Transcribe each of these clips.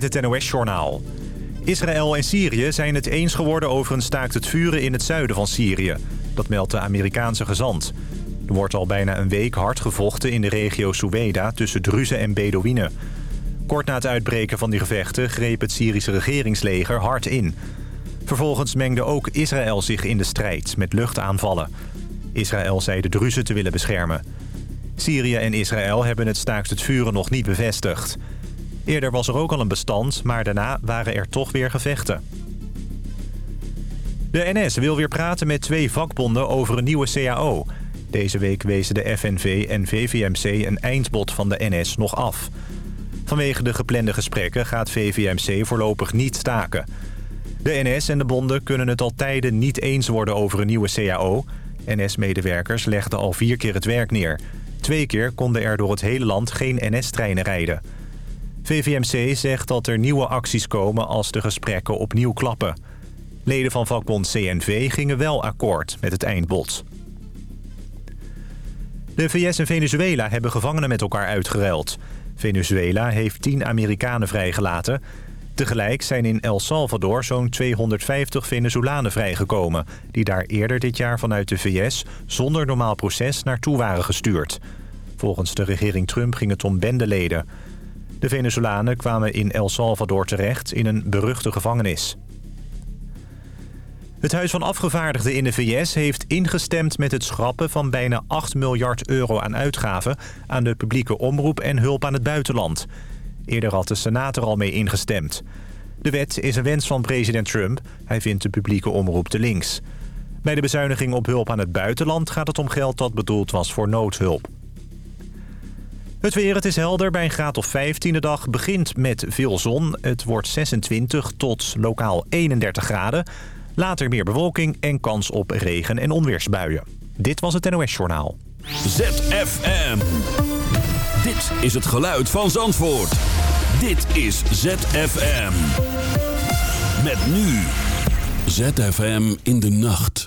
met het NOS-journaal. Israël en Syrië zijn het eens geworden over een staakt het vuren in het zuiden van Syrië. Dat meldt de Amerikaanse gezant. Er wordt al bijna een week hard gevochten in de regio Souweda tussen Druzen en Bedouinen. Kort na het uitbreken van die gevechten greep het Syrische regeringsleger hard in. Vervolgens mengde ook Israël zich in de strijd met luchtaanvallen. Israël zei de Druzen te willen beschermen. Syrië en Israël hebben het staakt het vuren nog niet bevestigd. Eerder was er ook al een bestand, maar daarna waren er toch weer gevechten. De NS wil weer praten met twee vakbonden over een nieuwe CAO. Deze week wezen de FNV en VVMC een eindbod van de NS nog af. Vanwege de geplande gesprekken gaat VVMC voorlopig niet staken. De NS en de bonden kunnen het al tijden niet eens worden over een nieuwe CAO. NS-medewerkers legden al vier keer het werk neer. Twee keer konden er door het hele land geen NS-treinen rijden. VVMC zegt dat er nieuwe acties komen als de gesprekken opnieuw klappen. Leden van vakbond CNV gingen wel akkoord met het eindbod. De VS en Venezuela hebben gevangenen met elkaar uitgeruild. Venezuela heeft 10 Amerikanen vrijgelaten. Tegelijk zijn in El Salvador zo'n 250 Venezolanen vrijgekomen... die daar eerder dit jaar vanuit de VS zonder normaal proces naartoe waren gestuurd. Volgens de regering Trump ging het om bendeleden. De Venezolanen kwamen in El Salvador terecht in een beruchte gevangenis. Het Huis van Afgevaardigden in de VS heeft ingestemd met het schrappen van bijna 8 miljard euro aan uitgaven aan de publieke omroep en hulp aan het buitenland. Eerder had de Senaat er al mee ingestemd. De wet is een wens van president Trump. Hij vindt de publieke omroep te links. Bij de bezuiniging op hulp aan het buitenland gaat het om geld dat bedoeld was voor noodhulp. Het weer, het is helder. Bij een graad of 15 de dag begint met veel zon. Het wordt 26 tot lokaal 31 graden. Later meer bewolking en kans op regen- en onweersbuien. Dit was het NOS Journaal. ZFM. Dit is het geluid van Zandvoort. Dit is ZFM. Met nu. ZFM in de nacht.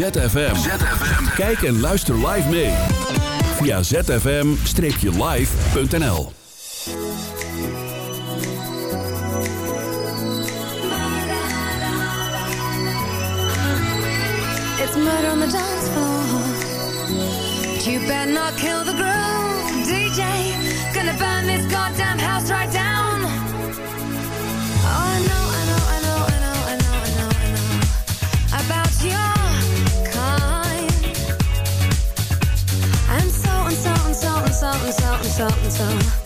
ZFM. Kijk en luister live mee. Via zfm-live.nl It's murder on the dance floor. But you better not kill the groove, DJ. Gonna burn this goddamn house right down. Something, something,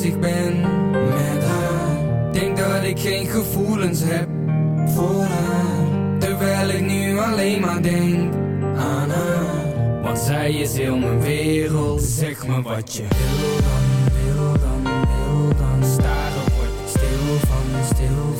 bezig ben met haar. Denk dat ik geen gevoelens heb voor haar. Terwijl ik nu alleen maar denk aan haar. Want zij is heel mijn wereld. Zeg me wat je wil dan, wil dan, wil dan. Staren word ik stil van, stil van,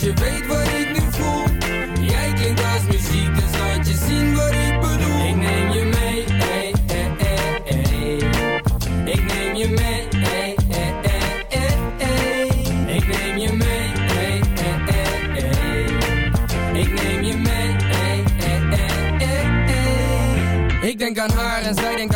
je weet wat ik nu voel. Jij klinkt als muziek, dus laat je zien wat ik bedoel. Ik neem je mee, ey, ey, ey, ey. Ik neem je mee, ey, ey. Ik neem je mee, ey. Ik neem je mee. Ik denk aan haar en zij denkt aan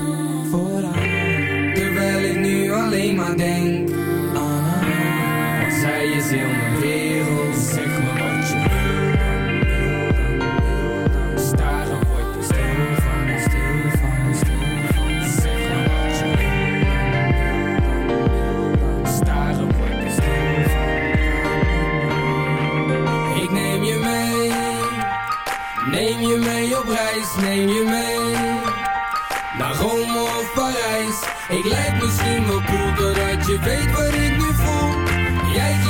voor haar. Terwijl ik nu alleen maar denk aan haar. Zij is heel mijn wereld. Zeg me wat je wil. Staren word ik stil van, stil van, stil van. Zeg me wat je wil. Staren word ik stil van. Ik neem je mee. Neem je mee op reis, neem je mee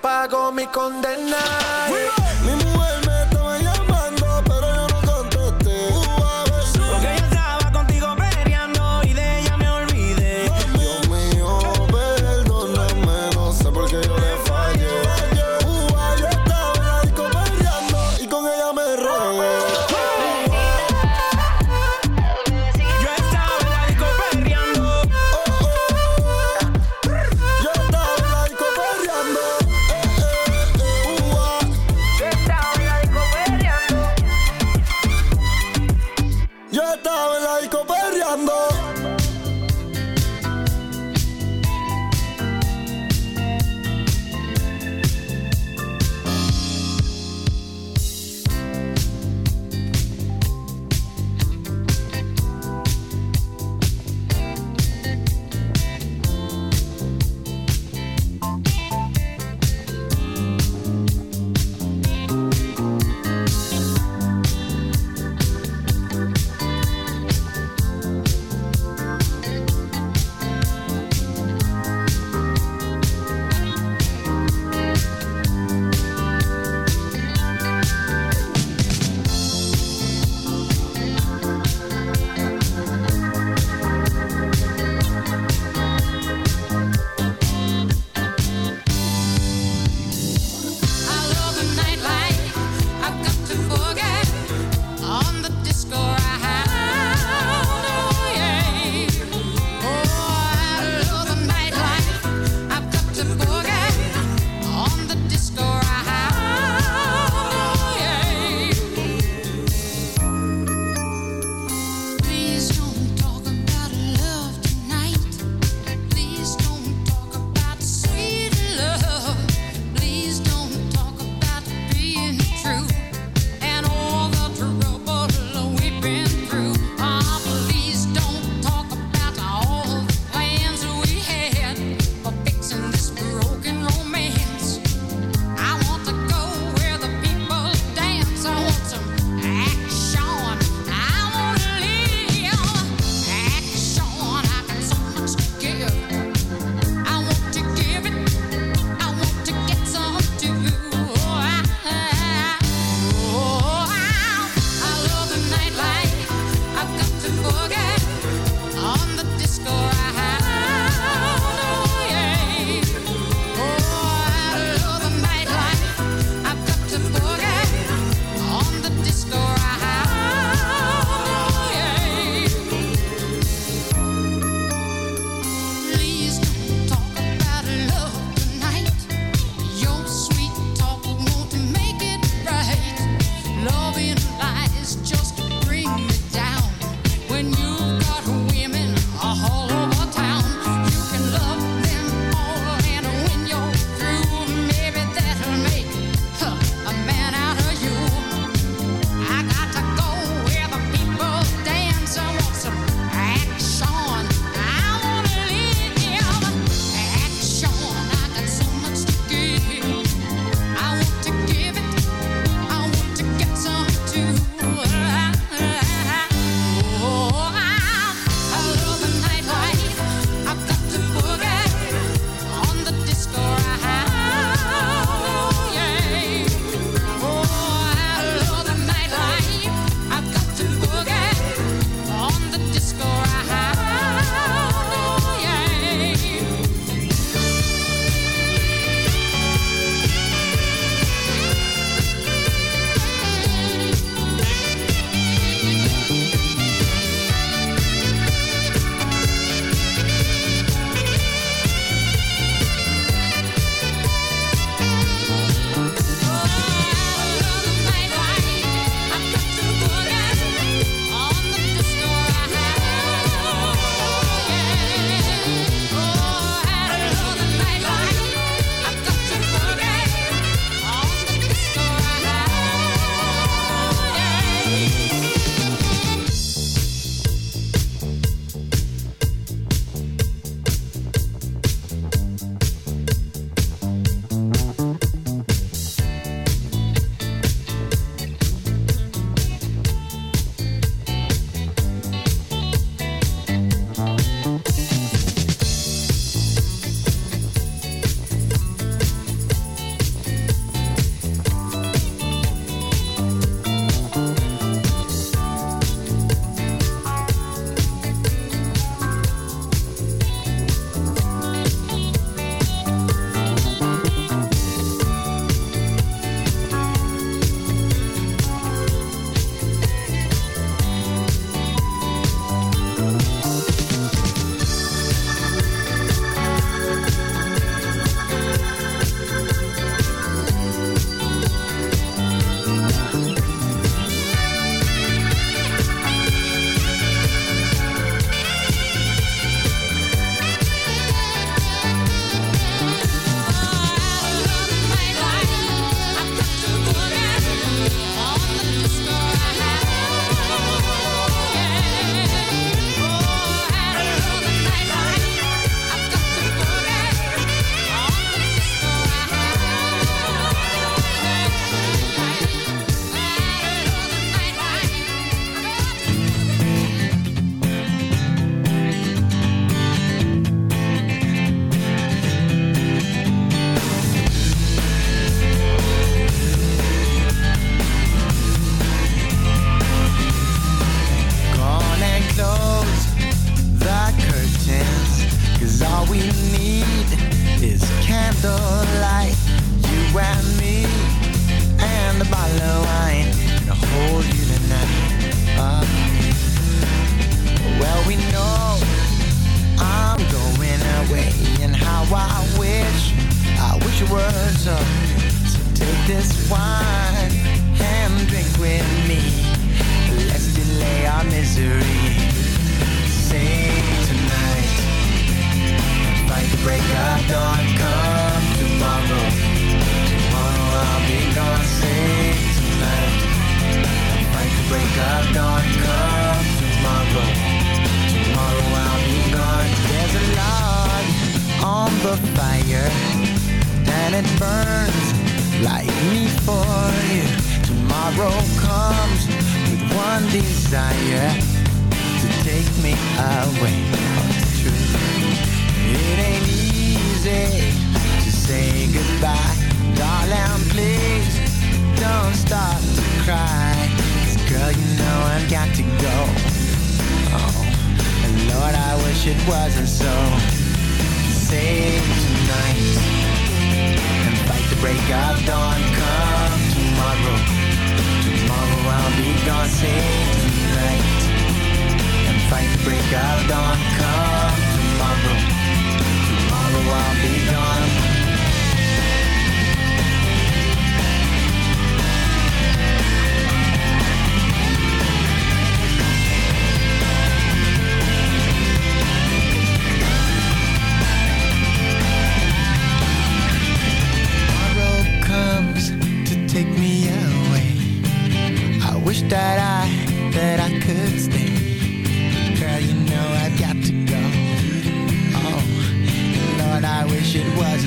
Pago mi condena.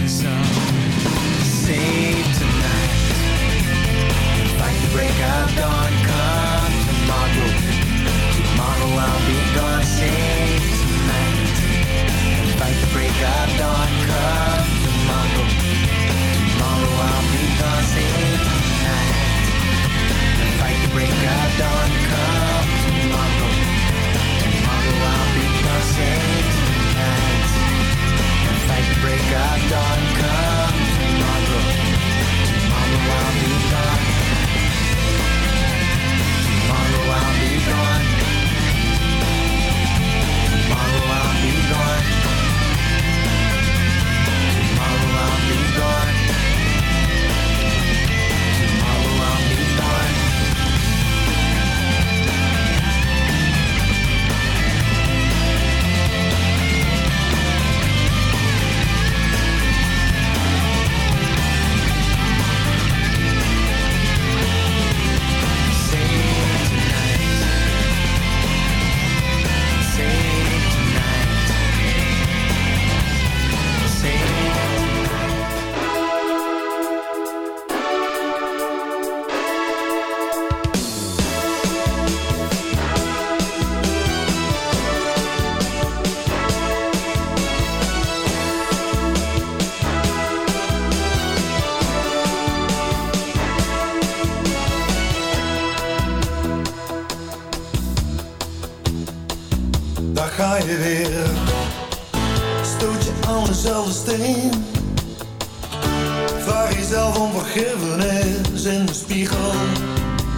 sun.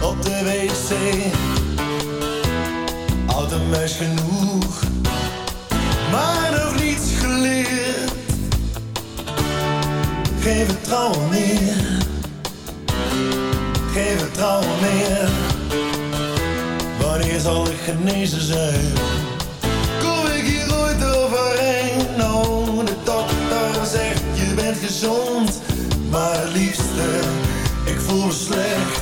op de wc. Oud en meis genoeg, maar nog niets geleerd. Geen vertrouwen meer, geen vertrouwen meer. Wanneer zal ik genezen zijn? Kom ik hier ooit overheen? Nou, de dokter zegt je bent gezond, maar liefste, ik voel me slecht.